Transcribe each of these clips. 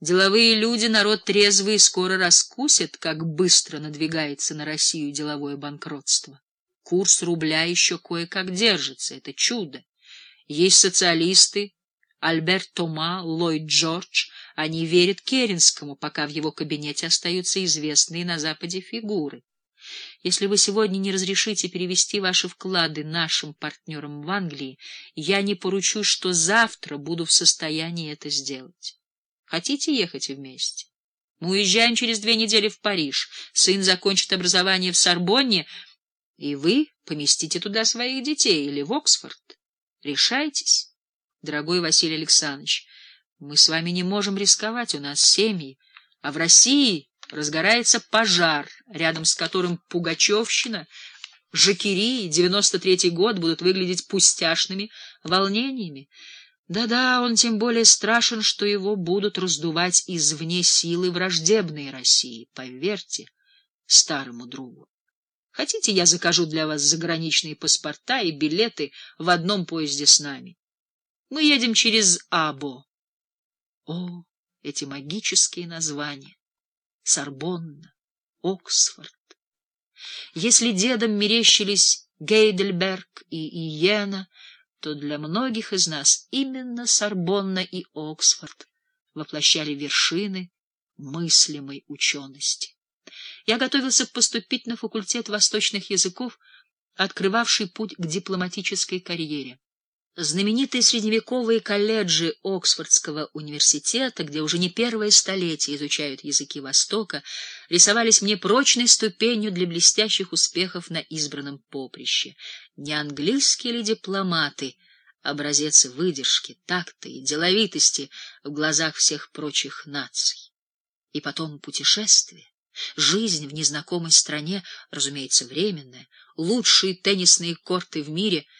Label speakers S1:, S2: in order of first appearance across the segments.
S1: Деловые люди, народ трезвый, скоро раскусят, как быстро надвигается на Россию деловое банкротство. Курс рубля еще кое-как держится, это чудо. Есть социалисты, Альберт Тома, Ллойд Джордж, они верят Керенскому, пока в его кабинете остаются известные на Западе фигуры. Если вы сегодня не разрешите перевести ваши вклады нашим партнерам в Англии, я не поручусь, что завтра буду в состоянии это сделать. Хотите ехать вместе? Мы уезжаем через две недели в Париж. Сын закончит образование в Сорбонне, и вы поместите туда своих детей или в Оксфорд. Решайтесь, дорогой Василий Александрович. Мы с вами не можем рисковать, у нас семьи, а в России разгорается пожар, рядом с которым Пугачевщина, Жакири и 93-й год будут выглядеть пустяшными волнениями. Да-да, он тем более страшен, что его будут раздувать извне силы враждебной России, поверьте старому другу. Хотите, я закажу для вас заграничные паспорта и билеты в одном поезде с нами? Мы едем через Або. О, эти магические названия! Сорбонна, Оксфорд. Если дедам мерещились Гейдельберг и Иена, то для многих из нас именно Сорбонна и Оксфорд воплощали вершины мыслимой учености. Я готовился поступить на факультет восточных языков, открывавший путь к дипломатической карьере. Знаменитые средневековые колледжи Оксфордского университета, где уже не первое столетие изучают языки Востока, рисовались мне прочной ступенью для блестящих успехов на избранном поприще. Не английские ли дипломаты, образец выдержки, такта и деловитости в глазах всех прочих наций. И потом путешествие. Жизнь в незнакомой стране, разумеется, временная, лучшие теннисные корты в мире —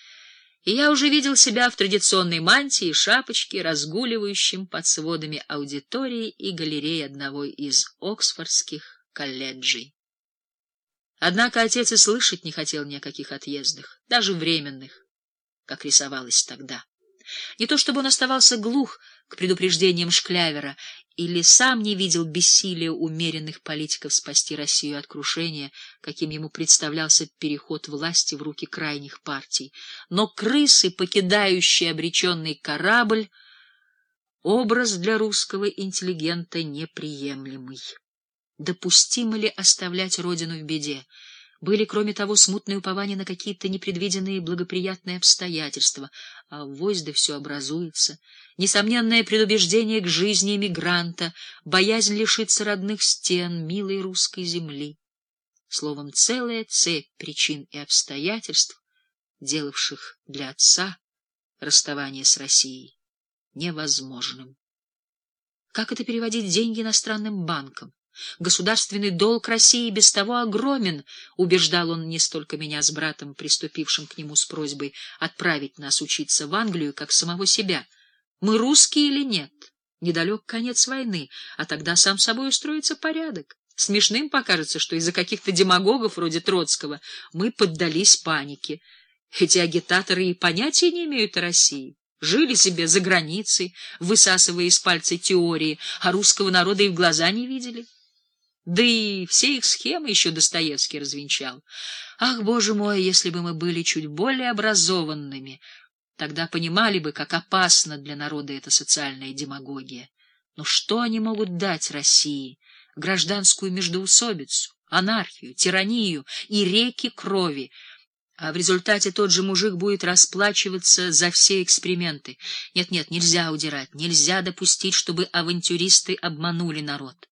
S1: и я уже видел себя в традиционной мантии и шапочке, разгуливающим под сводами аудитории и галереи одного из оксфордских колледжей. Однако отец и слышать не хотел ни о каких отъездах, даже временных, как рисовалось тогда. Не то чтобы он оставался глух к предупреждениям Шклявера или сам не видел бессилия умеренных политиков спасти Россию от крушения, каким ему представлялся переход власти в руки крайних партий. Но крысы, покидающие обреченный корабль, образ для русского интеллигента неприемлемый. Допустимо ли оставлять родину в беде? Были, кроме того, смутные упования на какие-то непредвиденные благоприятные обстоятельства, а ввозь да все образуется, несомненное предубеждение к жизни эмигранта, боязнь лишиться родных стен, милой русской земли. Словом, целая цепь причин и обстоятельств, делавших для отца расставание с Россией невозможным. Как это переводить деньги иностранным банкам? Государственный долг России без того огромен, убеждал он не столько меня с братом, приступившим к нему с просьбой отправить нас учиться в Англию, как самого себя. Мы русские или нет? Недалек конец войны, а тогда сам собой устроится порядок. Смешным покажется, что из-за каких-то демагогов вроде Троцкого мы поддались панике. Эти агитаторы и понятия не имеют о России. Жили себе за границей, высасывая из пальца теории, а русского народа и в глаза не видели. Да и все их схемы еще Достоевский развенчал. Ах, боже мой, если бы мы были чуть более образованными, тогда понимали бы, как опасна для народа эта социальная демагогия. Но что они могут дать России? Гражданскую междоусобицу, анархию, тиранию и реки крови. А в результате тот же мужик будет расплачиваться за все эксперименты. Нет-нет, нельзя удирать, нельзя допустить, чтобы авантюристы обманули народ.